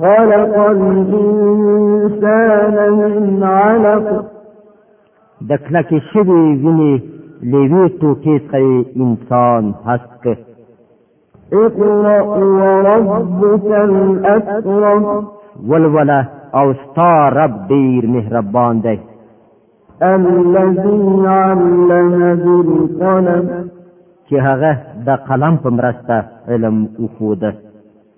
خلق الانسان من علق د کلکې شوې وینې لوي ټوټې څخه انسان هسک اقرأ وربك الأكرم ولولا او ستا رب ډیر مهربان دی الذي علم بالقلم چې هغه د قلم په مرسته علم وښوده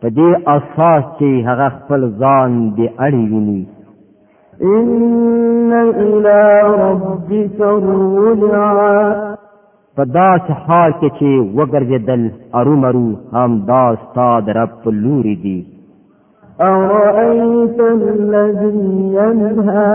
په دې اساس چې هغه خپل ځان دی اړی ویني ان الى ربك الرجعا په داس حال کې چې وګرځیدل ارومرو هم دا استاد رب لوري دي ارايت الذي ينهى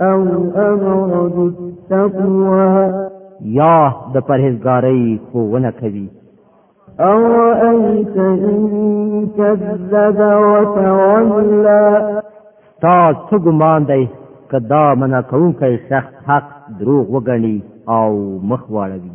او امر بالتقوى یا د پرهیزګارۍ ښوونه کوي او ایت ان کذب وتولى تا څه ګمان دی که دا منع کوونکی شخص حق دروغ وګڼي او مخ واړوي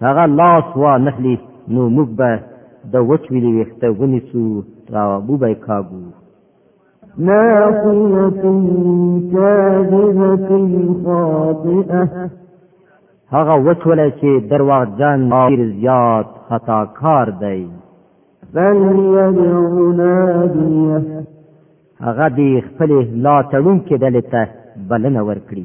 کاغه لاس وا نخلی نو موږ به د وچ ویلی ویخته ونیسو را بوبای کاګو ناصية كاذبة خاطئة هغه وچوله چې درواغ جان ډیر زیات خطا کار دی فلیدعو نادیه هغه دی خپل لا تړون کې دلته بلنه ورکړي